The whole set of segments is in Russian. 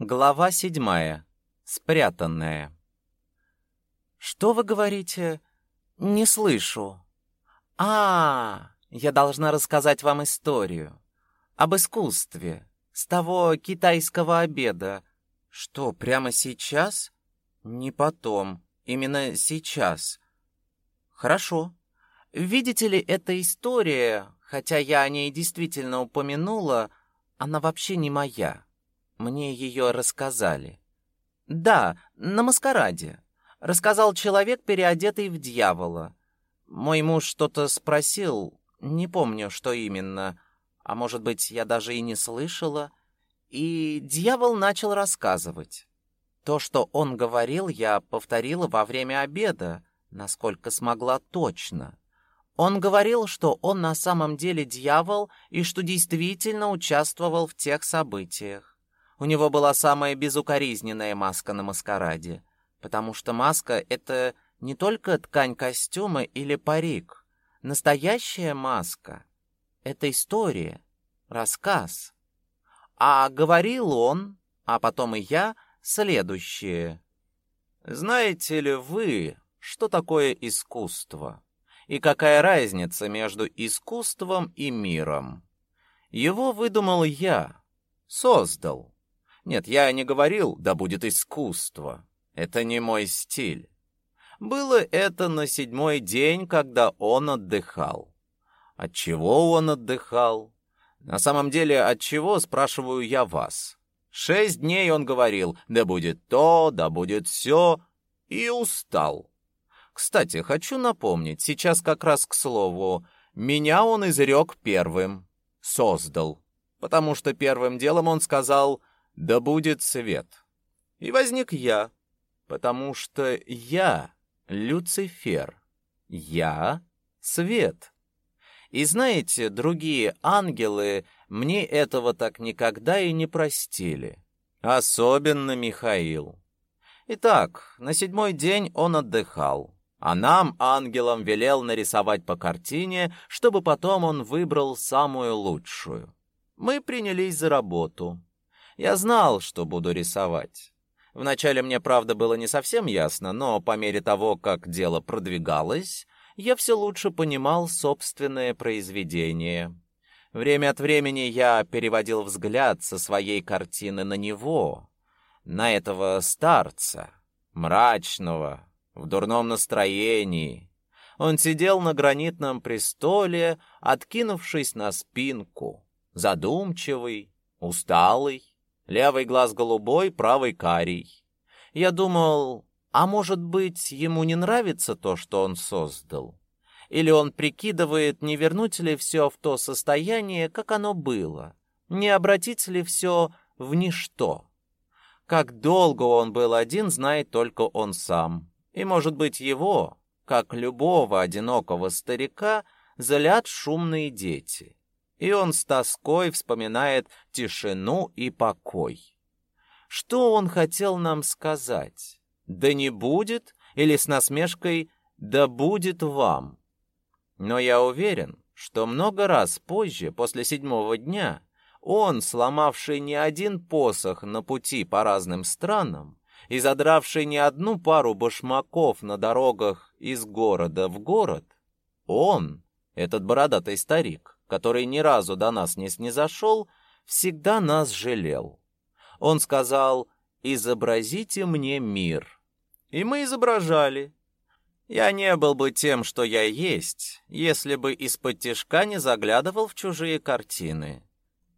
Глава седьмая. Спрятанная. Что вы говорите? Не слышу. А, я должна рассказать вам историю об искусстве с того китайского обеда. Что, прямо сейчас? Не потом, именно сейчас. Хорошо. Видите ли, эта история, хотя я о ней действительно упомянула, она вообще не моя. Мне ее рассказали. Да, на маскараде. Рассказал человек, переодетый в дьявола. Мой муж что-то спросил, не помню, что именно. А может быть, я даже и не слышала. И дьявол начал рассказывать. То, что он говорил, я повторила во время обеда, насколько смогла точно. Он говорил, что он на самом деле дьявол и что действительно участвовал в тех событиях. У него была самая безукоризненная маска на маскараде, потому что маска — это не только ткань костюма или парик. Настоящая маска — это история, рассказ. А говорил он, а потом и я, следующее. Знаете ли вы, что такое искусство? И какая разница между искусством и миром? Его выдумал я, создал. Нет, я не говорил, да будет искусство. Это не мой стиль. Было это на седьмой день, когда он отдыхал. От чего он отдыхал? На самом деле, от чего, спрашиваю я вас. Шесть дней он говорил, да будет то, да будет все, и устал. Кстати, хочу напомнить, сейчас как раз к слову, меня он изрек первым, создал, потому что первым делом он сказал да будет свет. И возник я, потому что я Люцифер. Я свет. И знаете, другие ангелы мне этого так никогда и не простили. Особенно Михаил. Итак, на седьмой день он отдыхал, а нам, ангелам, велел нарисовать по картине, чтобы потом он выбрал самую лучшую. Мы принялись за работу. Я знал, что буду рисовать. Вначале мне, правда, было не совсем ясно, но по мере того, как дело продвигалось, я все лучше понимал собственное произведение. Время от времени я переводил взгляд со своей картины на него, на этого старца, мрачного, в дурном настроении. Он сидел на гранитном престоле, откинувшись на спинку, задумчивый, усталый. Левый глаз голубой, правый карий. Я думал, а может быть, ему не нравится то, что он создал? Или он прикидывает, не вернуть ли все в то состояние, как оно было? Не обратить ли все в ничто? Как долго он был один, знает только он сам. И, может быть, его, как любого одинокого старика, залят шумные дети и он с тоской вспоминает тишину и покой. Что он хотел нам сказать? Да не будет или с насмешкой да будет вам. Но я уверен, что много раз позже, после седьмого дня, он, сломавший не один посох на пути по разным странам и задравший не одну пару башмаков на дорогах из города в город, он, этот бородатый старик, который ни разу до нас не снизошел, всегда нас жалел. Он сказал «Изобразите мне мир». И мы изображали. Я не был бы тем, что я есть, если бы из-под тишка не заглядывал в чужие картины.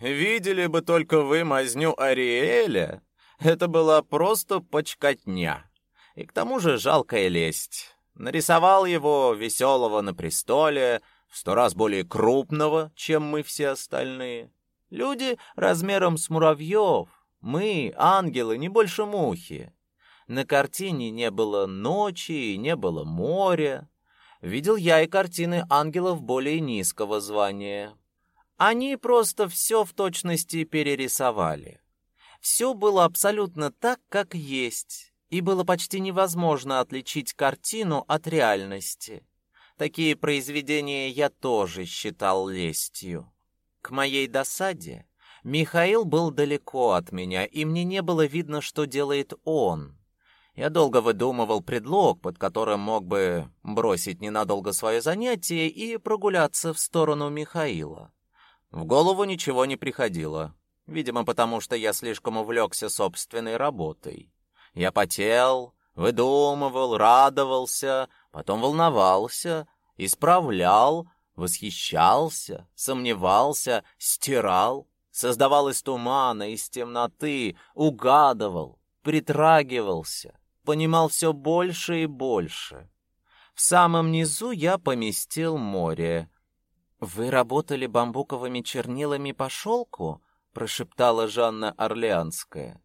Видели бы только вы мазню Ариэля, это была просто почкотня. И к тому же жалкая лесть. Нарисовал его веселого на престоле, в сто раз более крупного, чем мы все остальные. Люди размером с муравьев, мы, ангелы, не больше мухи. На картине не было ночи не было моря. Видел я и картины ангелов более низкого звания. Они просто все в точности перерисовали. Все было абсолютно так, как есть, и было почти невозможно отличить картину от реальности. Такие произведения я тоже считал лестью. К моей досаде Михаил был далеко от меня, и мне не было видно, что делает он. Я долго выдумывал предлог, под которым мог бы бросить ненадолго свое занятие и прогуляться в сторону Михаила. В голову ничего не приходило, видимо, потому что я слишком увлекся собственной работой. Я потел, выдумывал, радовался, потом волновался, исправлял, восхищался, сомневался, стирал, создавал из тумана, из темноты, угадывал, притрагивался, понимал все больше и больше. В самом низу я поместил море. «Вы работали бамбуковыми чернилами по шелку?» — прошептала Жанна Орлеанская.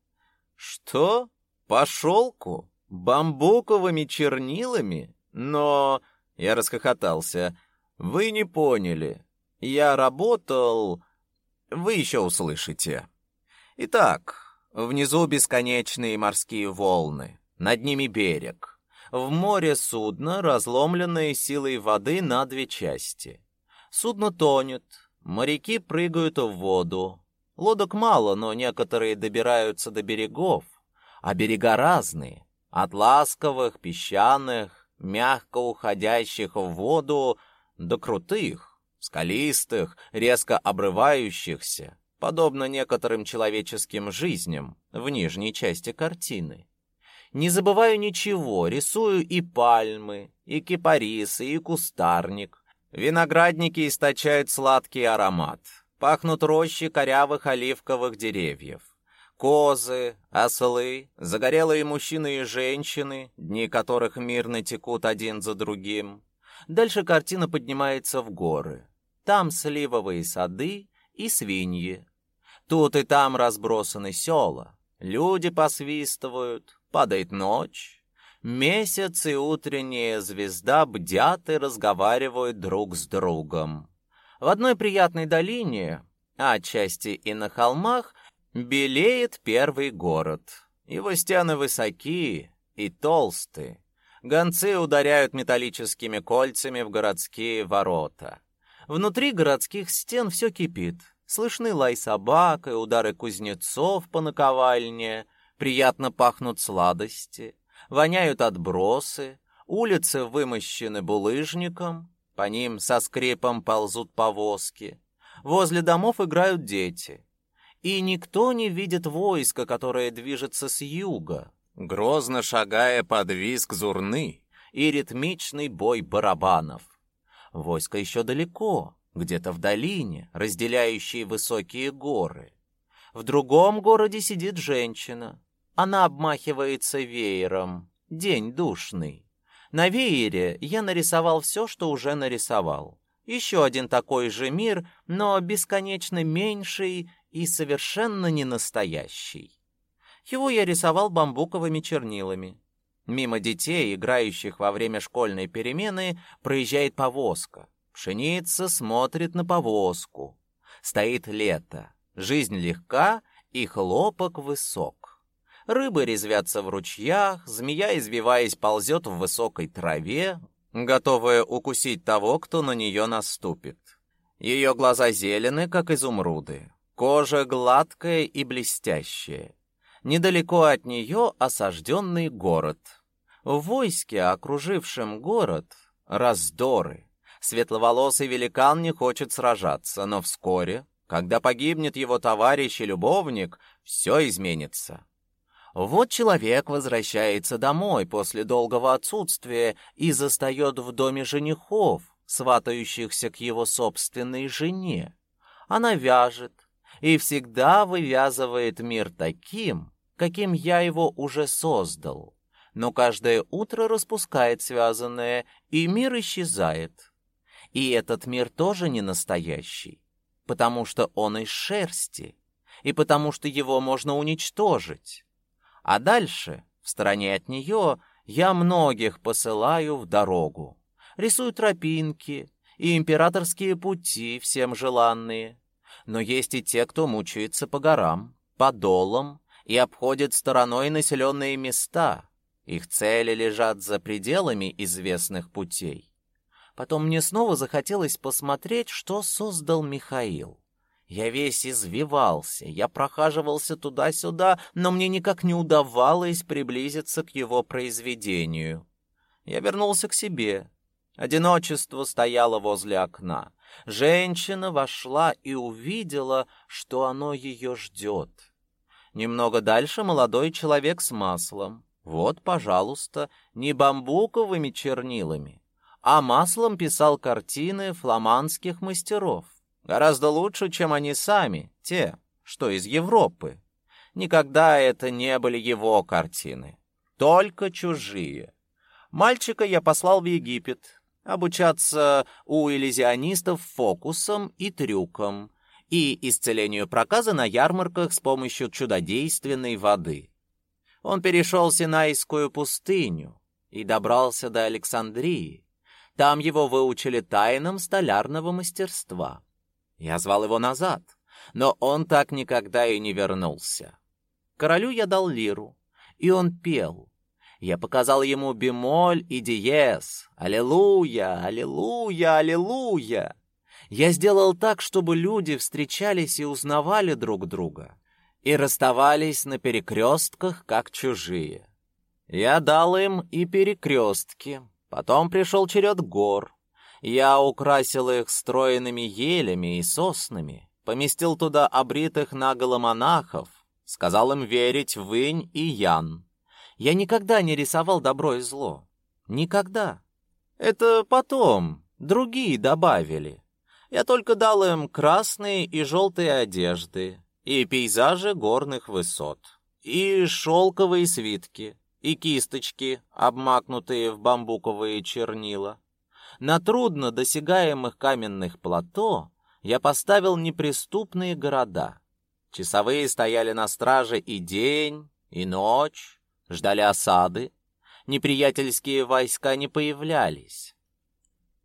«Что? По шелку? Бамбуковыми чернилами? Но...» — я расхохотался. «Вы не поняли. Я работал...» «Вы еще услышите. Итак, Внизу бесконечные морские волны, над ними берег. В море судно, разломленное силой воды на две части. Судно тонет, моряки прыгают в воду. Лодок мало, но некоторые добираются до берегов, а берега разные, от ласковых, песчаных, мягко уходящих в воду до крутых, скалистых, резко обрывающихся, подобно некоторым человеческим жизням в нижней части картины. Не забываю ничего, рисую и пальмы, и кипарисы, и кустарник. Виноградники источают сладкий аромат. Пахнут рощи корявых оливковых деревьев. Козы, ослы, загорелые мужчины и женщины, дни которых мирно текут один за другим. Дальше картина поднимается в горы. Там сливовые сады и свиньи. Тут и там разбросаны села. Люди посвистывают, падает ночь. Месяц и утренняя звезда бдят и разговаривают друг с другом. В одной приятной долине, а отчасти и на холмах, белеет первый город. Его стены высокие и толстые. Гонцы ударяют металлическими кольцами в городские ворота. Внутри городских стен все кипит. Слышны лай собак и удары кузнецов по наковальне. Приятно пахнут сладости. Воняют отбросы. Улицы вымощены булыжником. По ним со скрипом ползут повозки. Возле домов играют дети. И никто не видит войска, которое движется с юга, грозно шагая под визг зурны и ритмичный бой барабанов. Войско еще далеко, где-то в долине, разделяющей высокие горы. В другом городе сидит женщина. Она обмахивается веером. День душный. На веере я нарисовал все, что уже нарисовал. Еще один такой же мир, но бесконечно меньший и совершенно не настоящий. Его я рисовал бамбуковыми чернилами. Мимо детей, играющих во время школьной перемены, проезжает повозка. Пшеница смотрит на повозку. Стоит лето. Жизнь легка, и хлопок высок. Рыбы резвятся в ручьях, змея, извиваясь, ползет в высокой траве, готовая укусить того, кто на нее наступит. Ее глаза зелены, как изумруды. Кожа гладкая и блестящая. Недалеко от нее осажденный город. В войске, окружившем город, раздоры. Светловолосый великан не хочет сражаться, но вскоре, когда погибнет его товарищ и любовник, все изменится. Вот человек возвращается домой после долгого отсутствия и застает в доме женихов, сватающихся к его собственной жене. Она вяжет и всегда вывязывает мир таким, каким я его уже создал но каждое утро распускает связанное, и мир исчезает. И этот мир тоже не настоящий, потому что он из шерсти, и потому что его можно уничтожить. А дальше, в стороне от нее, я многих посылаю в дорогу. Рисую тропинки и императорские пути всем желанные. Но есть и те, кто мучается по горам, по долам и обходит стороной населенные места, их цели лежат за пределами известных путей. Потом мне снова захотелось посмотреть, что создал Михаил. Я весь извивался, я прохаживался туда-сюда, но мне никак не удавалось приблизиться к его произведению. Я вернулся к себе. Одиночество стояло возле окна. Женщина вошла и увидела, что оно ее ждет. Немного дальше молодой человек с маслом. Вот, пожалуйста, не бамбуковыми чернилами, а маслом писал картины фламандских мастеров. Гораздо лучше, чем они сами, те, что из Европы. Никогда это не были его картины, только чужие. Мальчика я послал в Египет обучаться у иллюзионистов фокусам и трюкам и исцелению проказа на ярмарках с помощью чудодейственной воды. Он перешел Синайскую пустыню и добрался до Александрии. Там его выучили тайнам столярного мастерства. Я звал его назад, но он так никогда и не вернулся. Королю я дал лиру, и он пел. Я показал ему бемоль и диез. Аллилуйя, аллилуйя, аллилуйя. Я сделал так, чтобы люди встречались и узнавали друг друга, и расставались на перекрестках, как чужие. Я дал им и перекрестки. Потом пришел черед гор. Я украсил их стройными елями и соснами, поместил туда обритых наголо монахов, сказал им верить в инь и ян. Я никогда не рисовал добро и зло. Никогда. Это потом другие добавили. Я только дал им красные и желтые одежды, и пейзажи горных высот, и шелковые свитки, и кисточки, обмакнутые в бамбуковые чернила. На трудно досягаемых каменных плато я поставил неприступные города. Часовые стояли на страже и день, и ночь, ждали осады. Неприятельские войска не появлялись.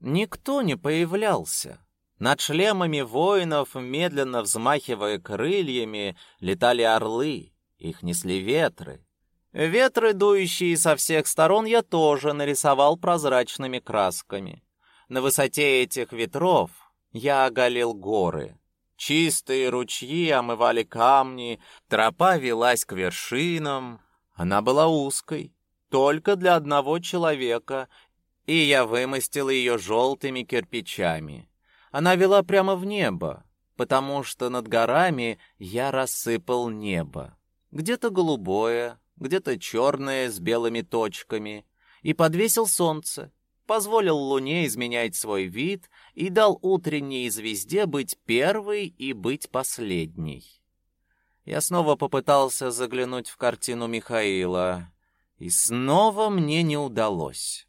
Никто не появлялся. Над шлемами воинов, медленно взмахивая крыльями, летали орлы, их несли ветры. Ветры, дующие со всех сторон, я тоже нарисовал прозрачными красками. На высоте этих ветров я оголил горы. Чистые ручьи омывали камни, тропа велась к вершинам. Она была узкой, только для одного человека, и я вымостил ее желтыми кирпичами. Она вела прямо в небо, потому что над горами я рассыпал небо. Где-то голубое, где-то черное с белыми точками, и подвесил солнце, позволил луне изменять свой вид и дал утренней звезде быть первой и быть последней. Я снова попытался заглянуть в картину Михаила, и снова мне не удалось.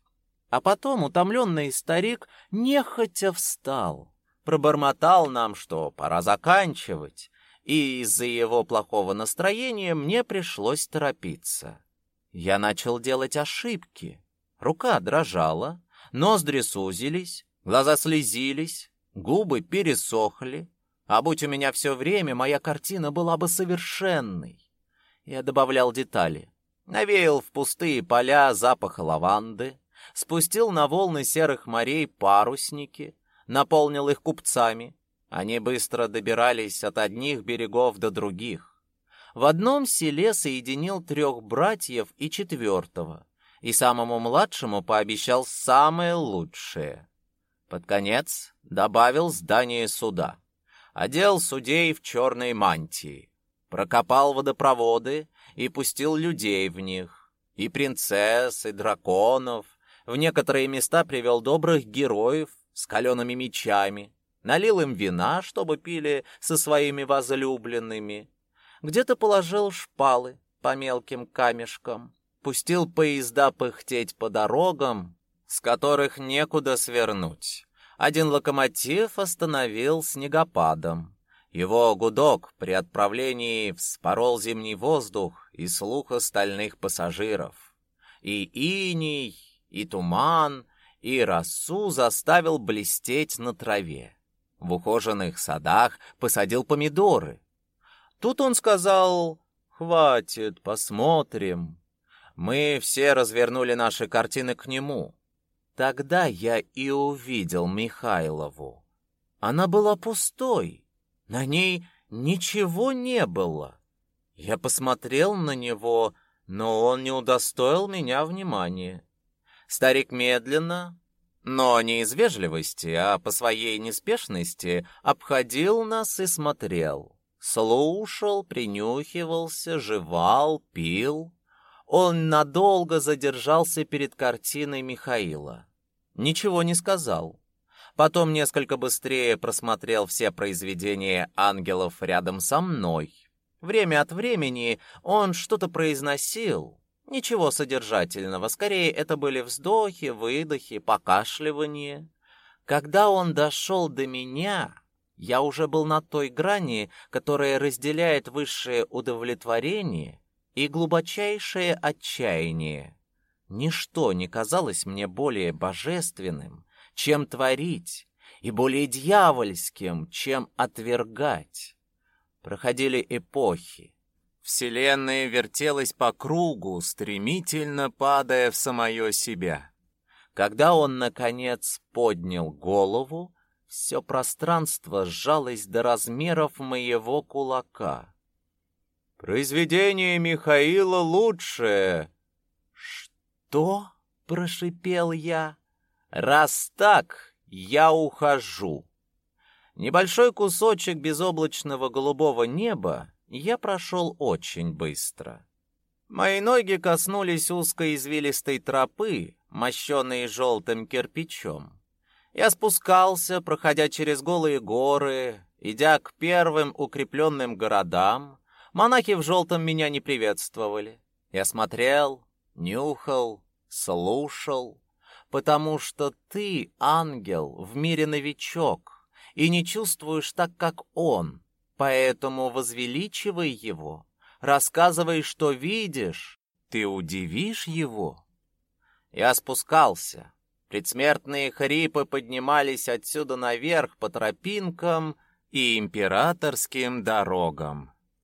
А потом утомленный старик нехотя встал, пробормотал нам, что пора заканчивать, и из-за его плохого настроения мне пришлось торопиться. Я начал делать ошибки. Рука дрожала, ноздри сузились, глаза слезились, губы пересохли. А будь у меня все время, моя картина была бы совершенной. Я добавлял детали. Навеял в пустые поля запах лаванды, спустил на волны серых морей парусники, наполнил их купцами, они быстро добирались от одних берегов до других. В одном селе соединил трех братьев и четвертого, и самому младшему пообещал самое лучшее. Под конец добавил здание суда. Одел судей в черные мантии, прокопал водопроводы и пустил людей в них, и принцесс, и драконов, в некоторые места привел добрых героев с калеными мечами, налил им вина, чтобы пили со своими возлюбленными, где-то положил шпалы по мелким камешкам, пустил поезда пыхтеть по дорогам, с которых некуда свернуть. Один локомотив остановил снегопадом. Его гудок при отправлении вспорол зимний воздух и слух остальных пассажиров. И иней, и туман, и росу заставил блестеть на траве. В ухоженных садах посадил помидоры. Тут он сказал «Хватит, посмотрим». Мы все развернули наши картины к нему. Тогда я и увидел Михайлову. Она была пустой. На ней ничего не было. Я посмотрел на него, но он не удостоил меня внимания. Старик медленно, но не из вежливости, а по своей неспешности, обходил нас и смотрел. Слушал, принюхивался, жевал, пил. Он надолго задержался перед картиной Михаила. Ничего не сказал. Потом несколько быстрее просмотрел все произведения ангелов рядом со мной. Время от времени он что-то произносил, Ничего содержательного, скорее это были вздохи, выдохи, покашливание. Когда он дошел до меня, я уже был на той грани, которая разделяет высшее удовлетворение и глубочайшее отчаяние. Ничто не казалось мне более божественным, чем творить, и более дьявольским, чем отвергать. Проходили эпохи, Вселенная вертелась по кругу, стремительно падая в самое себя. Когда он, наконец, поднял голову, все пространство сжалось до размеров моего кулака. «Произведение Михаила лучшее!» «Что?» — прошипел я. «Раз так, я ухожу». Небольшой кусочек безоблачного голубого неба я прошел очень быстро. Мои ноги коснулись узкой извилистой тропы, мощенной желтым кирпичом. Я спускался, проходя через голые горы, идя к первым укрепленным городам. Монахи в желтом меня не приветствовали. Я смотрел, нюхал, слушал, потому что ты, ангел, в мире новичок, и не чувствуешь так, как он, Поэтому возвеличивай его, рассказывай, что видишь, ты удивишь его. Я спускался. Предсмертные хрипы поднимались отсюда наверх по тропинкам и императорским дорогам.